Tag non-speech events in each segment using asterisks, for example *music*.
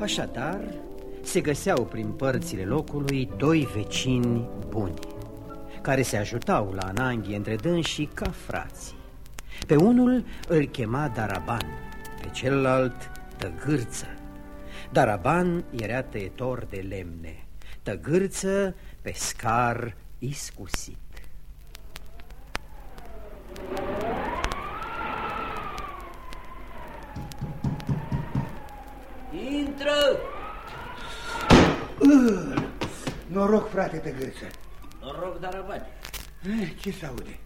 Așadar, se găseau prin părțile locului doi vecini buni, care se ajutau la ananghie între dânsii ca frații. Pe unul îl chema Daraban, pe celălalt Tăgârță. Daraban era tăietor de lemne, Tăgârță pescar iscusit. Uh, noroc, frate, te gâță. Noroc, Darabani. Eh, ce se aude?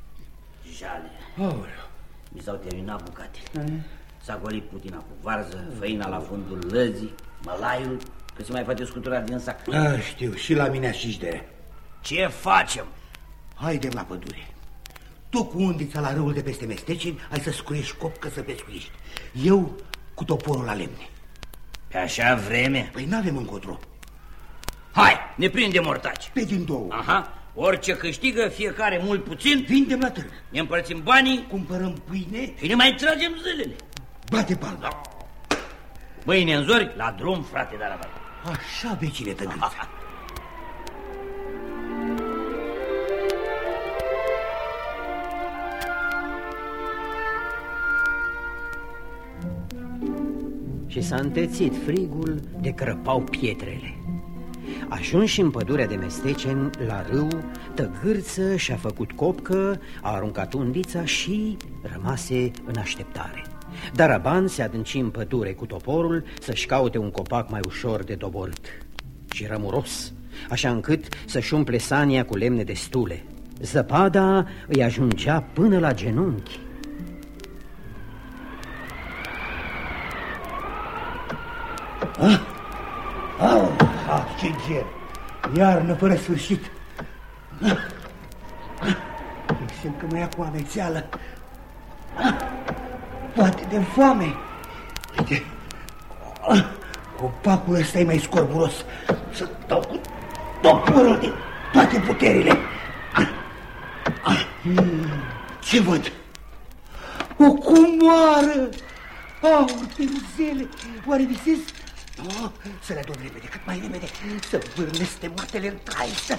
Jale. Aoleu. Mi s-au terminat bucatele. S-a golit putina cu varză, făina la fundul lăzii, mălaiul, că se mai face scutura din sac. A, știu, și la mine și de. Ce facem? Haide la pădure. Tu cu undița la râul de peste mestecini ai să scuiești copcă să pescuiești. Eu cu toporul la lemne. Pe așa vreme? Păi n-avem încotro. Hai, ne prindem mortaci. Pe din două. Aha, orice câștigă, fiecare mult puțin, Vindem la târg. ne împărțim banii Cumpărăm pâine, și ne mai tragem zilele. bate palma. Mâine în zori, la drum, frate Darabani. Așa, vecine tăgâță. *laughs* și s-a întețit frigul de crăpau pietrele. Ajunși în pădurea de mesteceni, la râu, tăgârță și-a făcut copcă, a aruncat undița și rămase în așteptare. Dar Aban se adânci în pădure cu toporul să-și caute un copac mai ușor de doborât și rămuros, așa încât să-și umple sania cu lemne destule. Zăpada îi ajungea până la genunchi. Au, ah, ce ger! Iarnă fără sfârșit. Simt că mă ia cu amețeală. Poate de foame. Uite, copacul ăsta e mai scorburos. Să dau cu toporul de toate puterile. Ce văd? O cumoară! Au, Dumnezeule, oare visez? Oh, să le adun repede, cât mai repede, să vârnesc tematele în trai, să...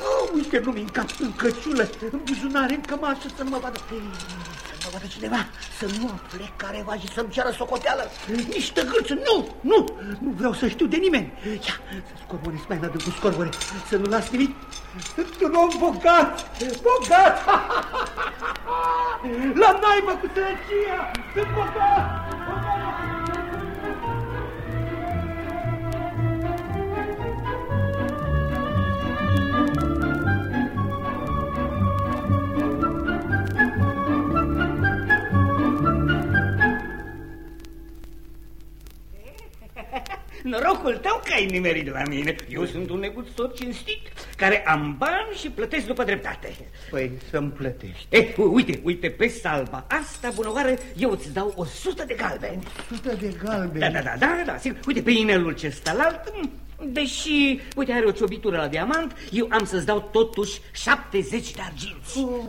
Oh, uite, nu-mi în cap, în căciulă, în buzunare, în cămașă, să nu mă vadă... Să nu mă vadă cineva, să nu afle careva și să-mi ceară socoteală. Nici tăgârță, nu, nu, nu vreau să știu de nimeni. Ia, să scorbore mai în adâncul scorbore, să nu las nimic. Sunt un om bogat, bogat! *laughs* La naibă cu sărăcia, sunt bogat, bogat! Norocul tău că ai nimerit la mine. Eu sunt un negustor cinstit, care am bani și plătesc după dreptate. Păi să-mi plătești. Eh, uite, uite, pe salba asta, bunăoară, eu îți dau o sută de galbeni. Sută de galbe. Da, da, da, da, da, sigur. Uite, pe inelul ce stă la alt, deși, uite, are o ciobitură la diamant, eu am să-ți dau totuși 70 de arginți. Oh.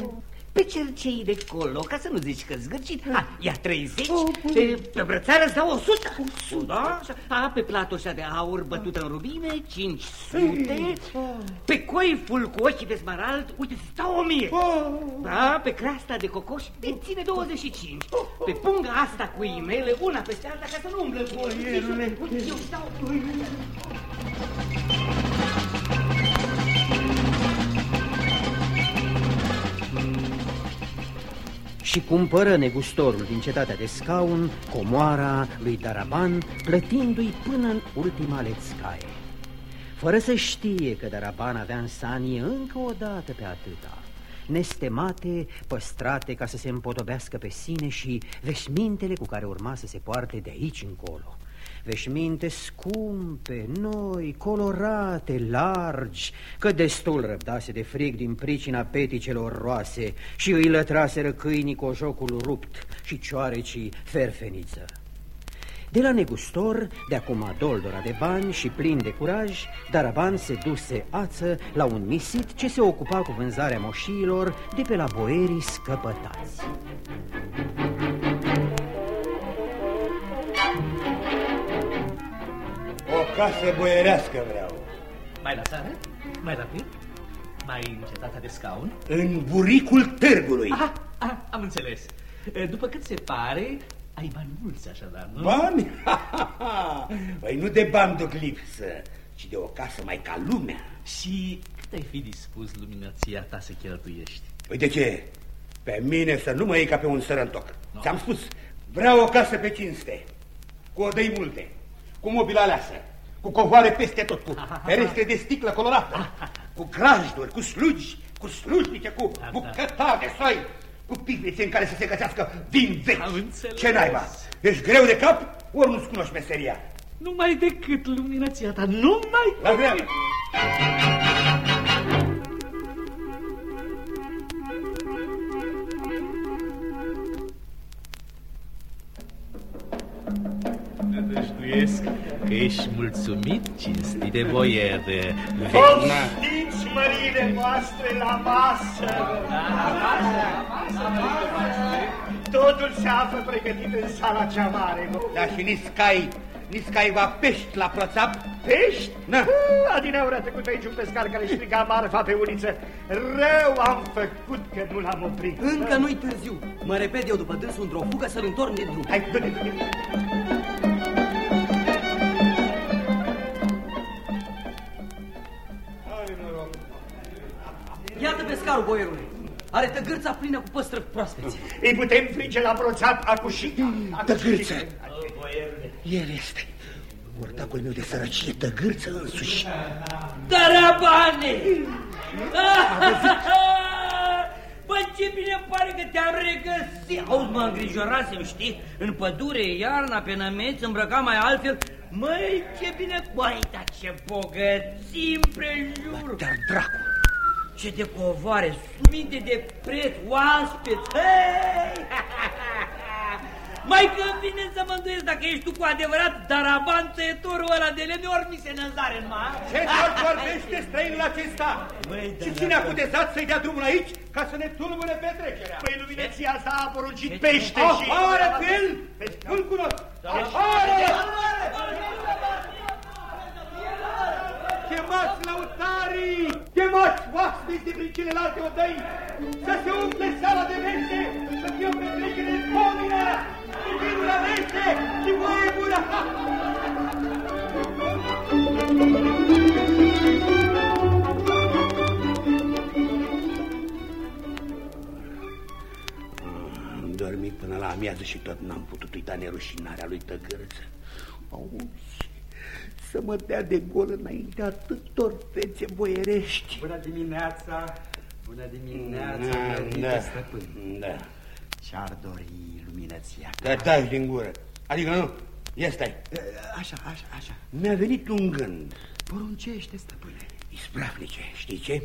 Pe cercei de colo, ca să nu zici că zgârcit, a, ia 30, Oh, pe, pe brățară îți dau 100, da? așa. A, pe platul ăștia de aur bătut în rubine, 500, pe coiful cu ochii de smarald, uite, îți dau 1000, da, pe creasta de cocoș, te ține 25, pe punga asta cu imele, una peste alta, ca să nu umblă cu Boierule. Uite, eu îți și cumpără negustorul din cetatea de scaun comoara lui Daraban, plătindu-i până în ultima lețcaie. Fără să știe că Daraban avea în sanie încă o dată pe atâta, nestemate, păstrate ca să se împodobească pe sine și veșmintele cu care urma să se poarte de aici încolo. Veșminte scumpe, noi, colorate, largi, că destul răbdase de frig din pricina peticelor roase și îi lătraseră câinii cu jocul rupt și cioarecii ferfeniță. De la negustor, de acum doldora de bani și plin de curaj, Daraban se duse ață la un misit ce se ocupa cu vânzarea moșiilor de pe la boierii scăpătați. Casă boierească vreau. Mai la țară? Mai rapid? Mai în cetatea de scaun? În buricul târgului. Aha, aha, am înțeles. După cât se pare, ai bani mulți așadar, nu? Bani? *laughs* păi nu de bani duc lipsă, ci de o casă mai ca lumea. Și cât ai fi dispus luminația ta să cheltuiești? Păi de ce? Pe mine să nu mă iei ca pe un sărăntoc. No. Ți-am spus, vreau o casă pe cinste, cu odăi multe, cu mobilă aleasă, cu covoare peste tot, cu *laughs* ferestre de sticlă colorată, cu grajduri, cu slugi, cu slujnice, cu da, bucătari de soi, cu pivnițe în care să se găsească vin vechi. Ce naiba? Ești greu de cap, ori nu-ți cunoști meseria? Numai decât luminația ta, numai La greu. Nădăjduiesc că ești mulțumit, cinstit de boier de Poftiți mările voastre la masă! Totul se află pregătit în sala cea mare. Da, și niscai, niscai va pești la proțap? Pești? Da. Adineauri a trecut aici un pescar care striga marfa pe uliță. Rău am făcut că nu l-am oprit. Încă nu-i târziu. Mă repet eu după dânsul într-o fugă să-l întorn de drum. Hai, du-te, du-te. Pescarul, boierule. Are tăgârța plină cu păstrăvi proaspeți. Îi putem frige la broțat acușit. Tăgârță. El este. Ortacul meu de sărăcie, tăgârță însuși. Darabane! Bă, *laughs* ce bine pare că te-am regăsit! Auzi, mă îngrijorasem, știi? În pădure, iarna, pe nămeți, îmbrăca mai altfel. Măi, ce bine... Băi, dar ce bogățim prejur! Dar dracu, Ce de covoare, suminte de preț, oaspeți! Hei! *laughs* Mai când vine să mă îndoiesc dacă ești tu cu adevărat daraban tăietorul ăla de lemne, ori mi se năzare în mar. ce doar vorbește străinul acesta? Băi, Și cine a cutezat să-i dea drumul aici ca să ne tulbure petrecerea? Păi luminația asta a poruncit Ce- pește și... Afară pe el! Nu-l cunosc! Afară! Chemați lăutarii! Chemați oaspeți de prin celelalte odăi! Să se umple sala de mese! Să fie o petrecere în pomină! Și vinul mese! Și voie bună! Am dormit până la amiază și tot n-am putut uita nerușinarea lui Tăgărță. Auzi, să mă dea de gol înainte atâtor fețe boierești. Bună dimineața! Bună dimineața, Da, iubite da, stăpân! da. Ce-ar dori luminăția? Da, dai din gură. Adică nu, ia stai. Așa, așa, așa. Mi-a venit un gând. Poruncește, stăpâne. Ispravnice, știi ce?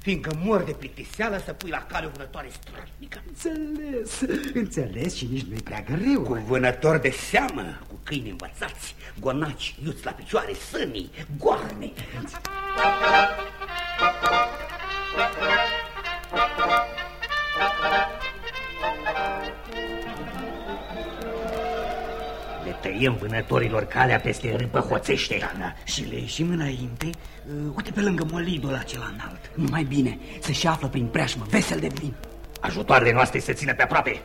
Fiindcă mor de plictiseală să pui la cale o vânătoare strănică. Înțeles, înțeles și nici nu-i prea greu. Cu vânători de seamă, cu câini învățați, gonaci, iuți la picioare, sânii, goarne. Le tăiem vânătorilor calea peste râpă hoțește. Da, da. Și le ieșim înainte, uh, uite pe lângă molidul acela înalt. Numai bine, să-și află prin preajmă, vesel de plin. Ajutoarele noastre se țină pe aproape.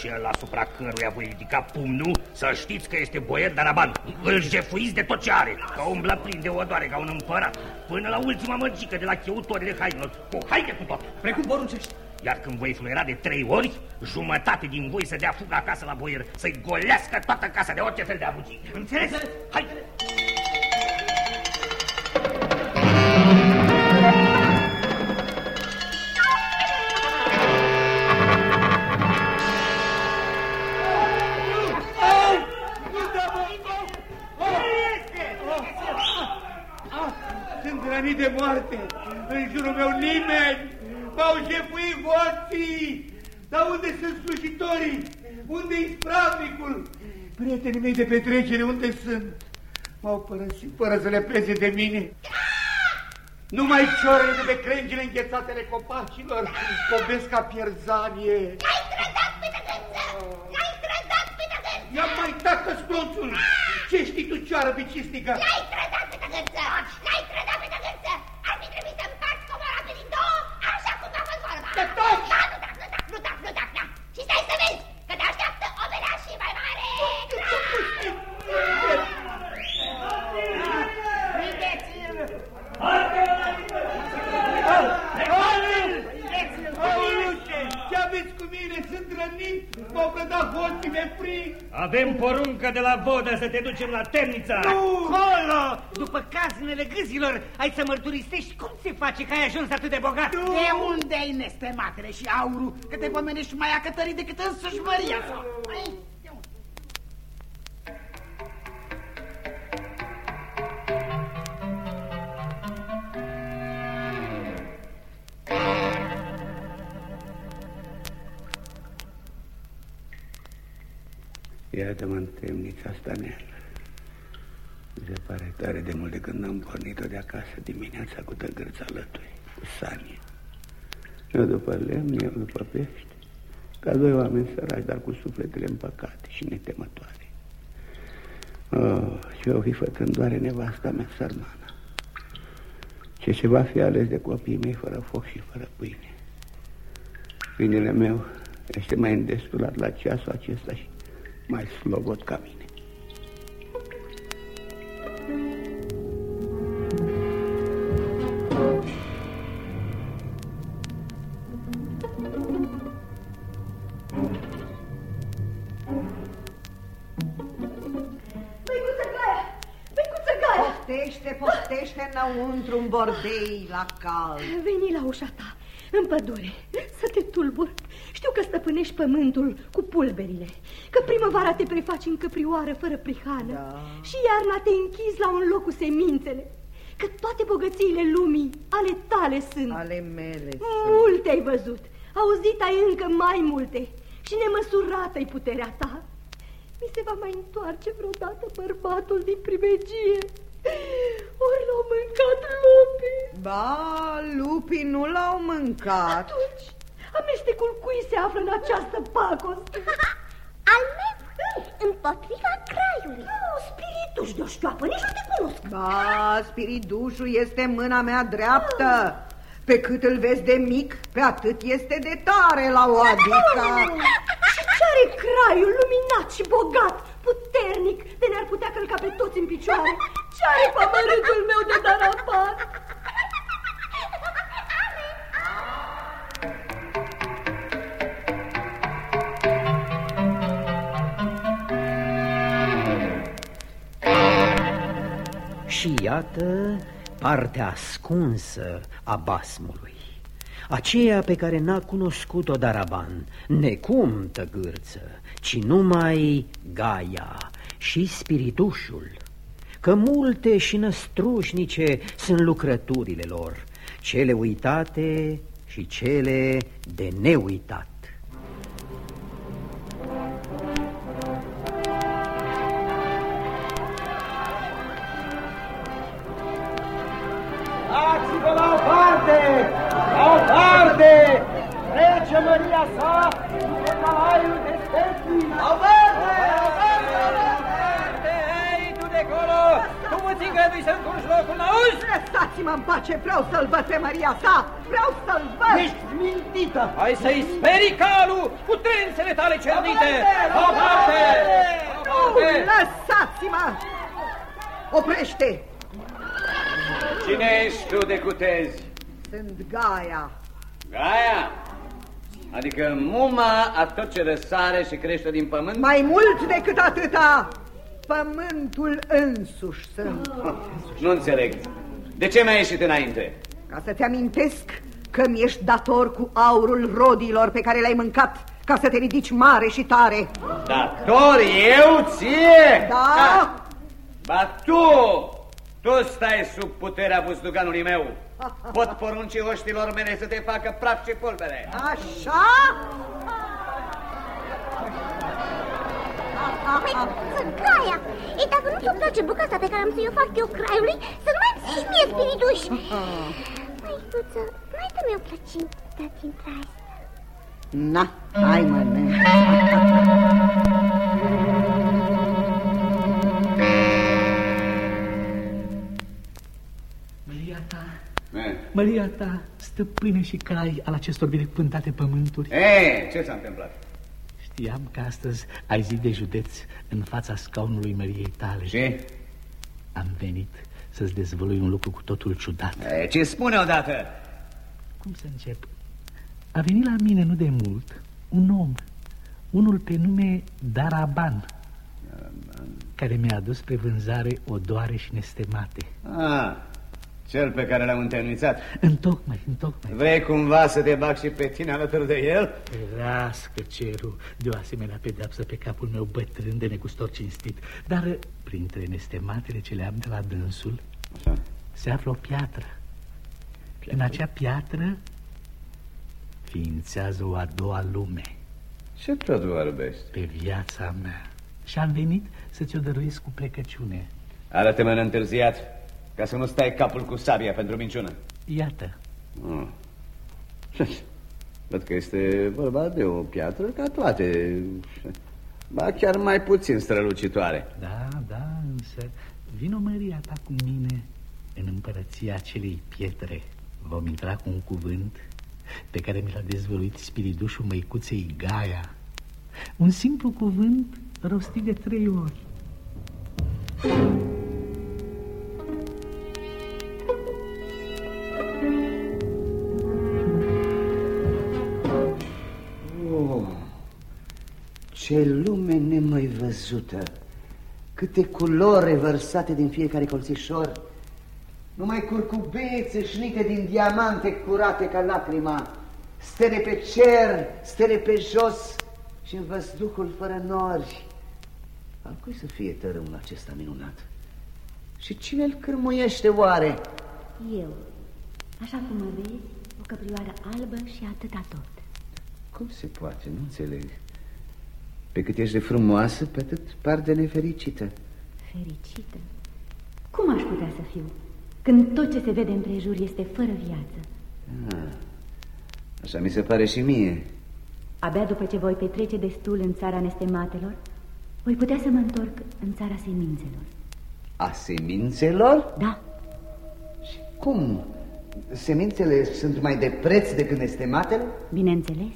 Cel asupra căruia voi ridica pumnul, să știți că este boier Daraban. Îl jefuiți de tot ce are, că umblă plin de odoare ca un împărat, până la ultima măgică de la cheutorile hainelor, cu haine cu tot. Precum poruncești. Iar când voi fluiera de trei ori, jumătate din voi să dea fugă acasă la boier, să-i golească toată casa de orice fel de abugii. Înțeles? Hai! Sunt rănit de moarte. În jurul meu nimeni. M-au jefuit voții. Dar unde sunt slujitorii? Unde-i ispravnicul? Prietenii mei de petrecere, unde sunt? M-au părăsit fără să le pleze de mine. Numai ciorele de pe crengile înghețatele copacilor cobesc ca pierzanie. Ai trădat pe tăgăță! Ai trădat pe tăgăță! Ia mai tacă splonțul! Ce știi tu ce scară bicistică. L-ai trădat pe tăgăță! L-ai trădat pe tăgăță! Ar fi trebuit să împarți comora pe din două, așa cum a fost vorba. Te taci! Da, nu tac, nu tac, nu tac, nu tac, da. Și stai să vezi că te așteaptă o vedea și mai mare. Prindeți-l! Ce aveți cu mine? Sunt rănit, m-au prădat hoții, mi-e frig. Avem poruncă de la vodă să te ducem la temnița. Acolo, după caznele gâzilor, ai să mărturisești cum se face că ai ajuns atât de bogat. De unde ai nestematele și aurul, că te pomenești mai acătărit decât însuși Maria sa? Ai, Iată-mă în temnița asta neagră. Mi se pare tare de mult de când am pornit-o de acasă dimineața cu tăgărța alături, cu Sania. Eu după lemn, eu după pește, ca doi oameni săraci, dar cu sufletele împăcate și netemătoare. Oh, ce o fi făcândoare nevasta mea sărmană. Ce se va fi ales de copiii mei fără foc și fără pâine. Pâinele meu este mai îndestulat la ceasul acesta și mai slobot ca mine. Băicuță Gaia! Băicuță Gaia! Poftește, poftește înăuntru un bordei la cald. Veni la ușa ta, în pădure, să te tulbur. Știu că stăpânești pământul cu pulberile, că primăvara te prefaci în căprioară fără prihană Da. și iarna te închizi la un loc cu semințele, că toate bogățiile lumii ale tale sunt. Ale mele Multe ai văzut, auzit ai încă mai multe și nemăsurată-i puterea ta. Mi se va mai întoarce vreodată bărbatul din primegie. Ori l-au mâncat lupii. Ba, lupii nu l-au mâncat. Atunci, amestecul cui se află în această pacos? *laughs* Al meu, împotriva craiului. Oh, spirituș de o ștoapă, nici nu te cunosc. Ba, spiridușul este mâna mea dreaptă. Pe cât îl vezi de mic, pe atât este de tare la o adică. Și ce are craiul luminat și bogat, puternic, de ne-ar putea călca pe toți în picioare? Ce are pămărâtul meu de darapan? Și iată partea ascunsă a basmului. Aceea pe care n-a cunoscut-o Daraban, necum tăgârță, ci numai Gaia și spiritușul. Că multe și năstrușnice sunt lucrăturile lor, cele uitate și cele de neuitat. Trece Maria sa după calaiul de stepii! La o parte! Hei, tu de acolo! Tu mă ți îngădui să încurci locul, n-auzi? Lăsați-mă în pace, vreau să-l văd pe Maria sa, vreau să-l văd. Ești mintită! Hai să-i sperii calul cu trânsele tale cernite! La o parte! La o Nu, parte! lăsați-mă! Oprește! Cine ești tu de cutezi? Sunt Gaia. Gaia? Adică muma a tot ce răsare și crește din pământ? Mai mult decât atâta, pământul însuși sunt. Nu înțeleg. De ce mi-ai ieșit înainte? Ca să-ți amintesc că mi-ești dator cu aurul rodilor pe care le-ai mâncat ca să te ridici mare și tare. Dator eu ție? Da? Ba tu! Tu stai sub puterea buzduganului meu. *laughs* Pot porunci oștilor mele să te facă praf și pulbere. Așa? Păi, sunt Gaia. Ei, dacă nu ți-o place bucata pe care am să-i o fac eu craiului, să nu mai zici mie, spirituș. *laughs* Măicuță, mai dă-mi o plăcintă dintre asta. Na, hai mănânc. E, Maria ta, stăpâne și crai al acestor binecuvântate pământuri. e ce s-a întâmplat? Știam că astăzi ai zi de județ în fața scaunului Măriei tale. Și? Am venit să-ți dezvălui un lucru cu totul ciudat. E, ce spune odată? Cum să încep? A venit la mine nu de mult un om, unul pe nume Daraban, care mi-a adus pe vânzare odoare și nestemate. Ah, cel pe care l-am întemnițat. Întocmai, întocmai. Vrei cumva să te bag și pe tine alături de el? Rască cerul de o asemenea pedeapsă pe capul meu bătrân de negustor cinstit. Dar printre nestematele ce le am de la dânsul Așa. se află o piatră. În acea piatră ființează o a doua lume. Ce tot vorbești? Pe viața mea. Și am venit să ți-o dăruiesc cu plecăciune. Arată-mă în întârziat, ca să nu stai capul cu sabia pentru minciună. Iată. Ah. Văd că este vorba de o piatră ca toate, ba chiar mai puțin strălucitoare. Da, da, însă vino Maria ta cu mine în împărăția acelei pietre. Vom intra cu un cuvânt pe care mi l-a dezvăluit spiridușul măicuței Gaia. Un simplu cuvânt rostit de trei ori. Oh, ce lume nemai văzută! Câte culori vărsate din fiecare colțișor! Numai curcubețe șnite din diamante curate ca lacrima, stele pe cer, stele pe jos și în văzduhul fără nori. Al cui să fie tărâmul acesta minunat? Și cine îl cârmuiește oare? Eu, așa cum mă vezi, o căprioară albă și atâta tot. Cum se poate? Nu înțeleg. Pe cât ești de frumoasă, pe atât par de nefericită. Fericită? Cum aș putea să fiu, când tot ce se vede împrejur este fără viață? Ah, așa mi se pare și mie. Abia după ce voi petrece destul în țara nestematelor, voi putea să mă întorc în țara semințelor. A semințelor? Da. Și cum? Semințele sunt mai de preț decât nestematele? Bineînțeles.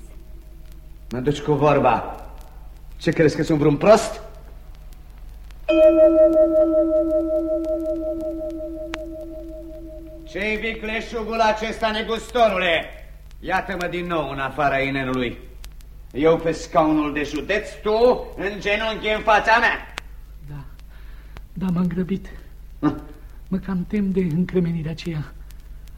Mă duci cu vorba. Ce crezi că sunt vreun prost? Ce-i vicleșugul acesta, negustorule? Iată-mă din nou în afara inelului. Eu pe scaunul de județ, tu în genunchi în fața mea. Da, m-am grăbit. Mă cam tem de încremenirea aceea.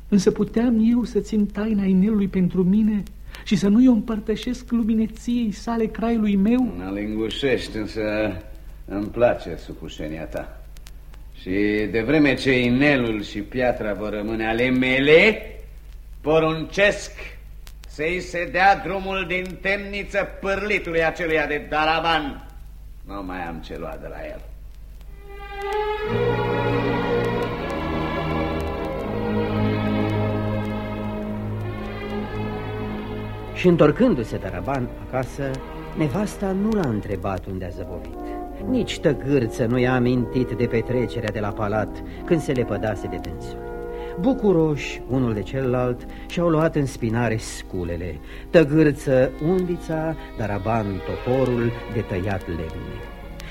Însă puteam eu să țin taina inelului pentru mine și să nu-i o împărtășesc lumineției sale craiului meu? Mă lingușești, însă îmi place supușenia ta. Și de vreme ce inelul și piatra vor rămâne ale mele, poruncesc să-i se dea drumul din temniță pârlitului aceluia de Daraban. Nu mai am ce lua de la el. Și întorcându-se Daraban acasă, nevasta nu l-a întrebat unde a zăbovit. Nici tăgârță nu i-a amintit de petrecerea de la palat când se lepădase de dânsul. Bucuroși, unul de celălalt, și-au luat în spinare sculele, tăgârță undița, Daraban toporul de tăiat lemne.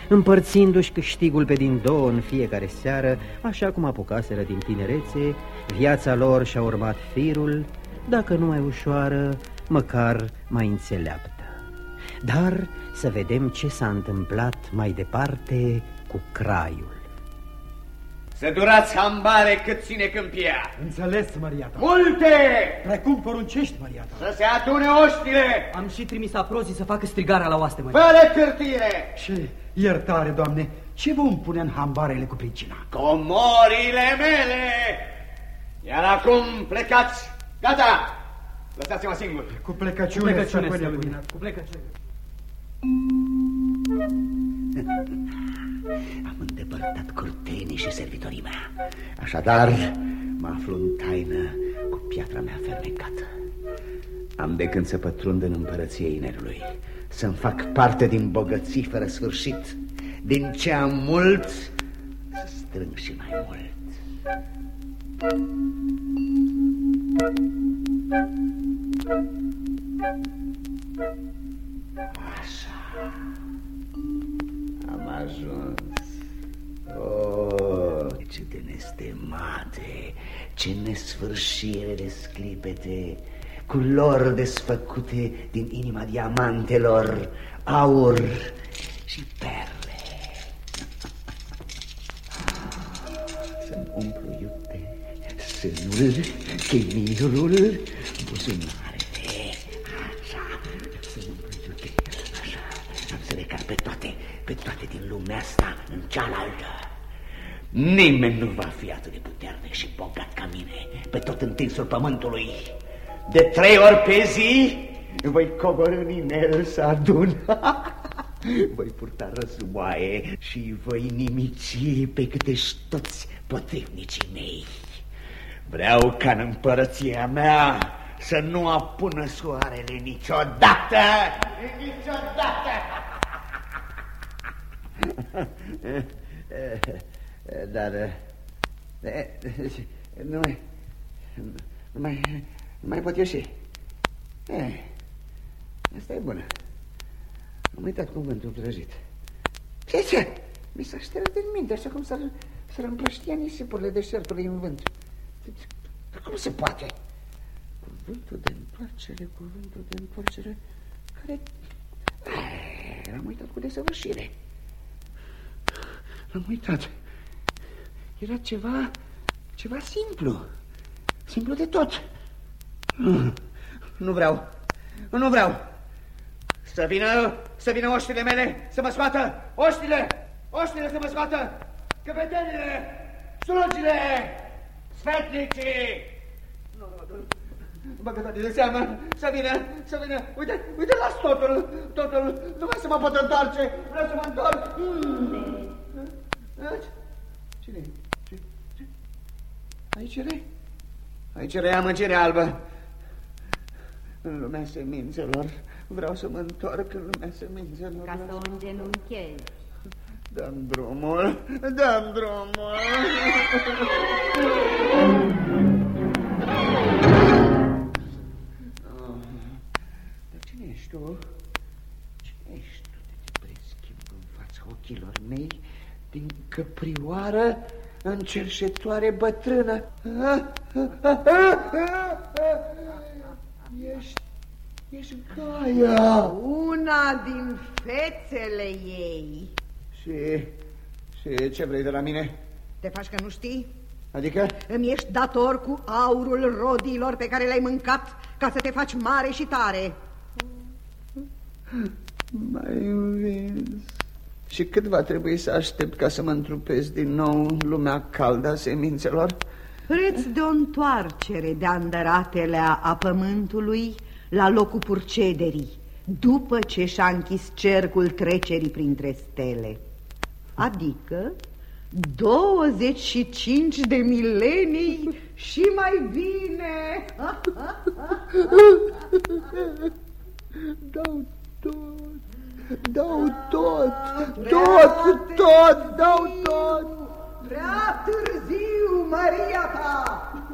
Împărțindu-și câștigul pe din două în fiecare seară, așa cum apucaseră din tinerețe, viața lor și-a urmat firul, dacă nu mai ușoară, măcar mai înțeleaptă. Dar să vedem ce s-a întâmplat mai departe cu craiul. Să durați hambare cât ține câmpia. Înțeles, Maria ta. Multe! Precum poruncești, Maria ta. Să se adune oștile! Am și trimis aprozii să facă strigarea la oaste, Maria. Fără cârtire! Ce iertare, Doamne, ce vom pune în hambarele cu pricina? Comorile mele! Iar acum plecați! Gata! Lăsați-mă singur! Cu plecăciune, Cu plecăciune, stăpâne stăpâne. luminat. Cu plecăciune. *laughs* Am îndepărtat curtenii și servitorii mea. Așadar, mă aflu în taină cu piatra mea fermecată. Am de când să pătrund în împărăție inerului, să-mi fac parte din bogății fără sfârșit, din ce am mult, să strâng și mai mult. Așa. Am ajuns. Oh, ce de nestemate, ce nesfârșire de sclipete, culori desfăcute din inima diamantelor, aur și perle. Să-mi umplu iute sânul, chemilul, buzunarele. Pe toate din lumea asta în cealaltă. Nimeni nu va fi atât de puternic și bogat ca mine pe tot întinsul pământului. De trei ori pe zi voi coborâ în inel să adun. *laughs* voi purta războaie și voi nimici pe câte toți potrivnicii mei. Vreau ca în împărăția mea să nu apună soarele niciodată, niciodată. *laughs* Dar nu mai, nu mai, nu mai pot ieși. Eh, asta e bună. Am uitat cuvântul prăjit. Ce, ce? Mi s-a șters din minte, așa cum s-ar, s-ar împrăștia nisipurile deșertului în vânt. Cum se poate? Cuvântul de întoarcere, cuvântul de întoarcere, care... L-am uitat cu desăvârșire. L-am uitat. Era ceva, ceva simplu. Simplu de tot. Nu, nu vreau. Nu vreau. Să vină, să vină oștile mele să mă scoată. Oștile, oștile să mă scoată. Căpetenile, slugile, sfetnicii. Nu, nu, nu. Băgătate de seamă, să vină, să vină. Uite, uite, las totul, totul. Nu mai să mă pot întoarce. Vreau să mă întorc. Cine? Ce? Ce? Aici era? Aici era amăgere albă. În lumea semințelor. Vreau să mă întorc în lumea semințelor. Ca să o îngenunchezi. Dăm drumul, dăm drumul. Dar cine ești tu? Cine ești tu de te preschimb în fața ochilor mei din căprioară în cerșetoare bătrână? *laughs* Ești, ești Gaia. Una din fețele ei. Și, și ce vrei de la mine? Te faci că nu știi? Adică? Îmi ești dator cu aurul rodilor pe care le-ai mâncat ca să te faci mare și tare. Mai învins. Și cât va trebui să aștept ca să mă întrupez din nou în lumea caldă a semințelor? Preț de o întoarcere de andăratele a pământului la locul purcederii, după ce și-a închis cercul trecerii printre stele. Adică 25 de milenii și mai bine. *laughs* Dau tot, dau tot, tot, tot, dau tot. Prea târziu, Maria ta!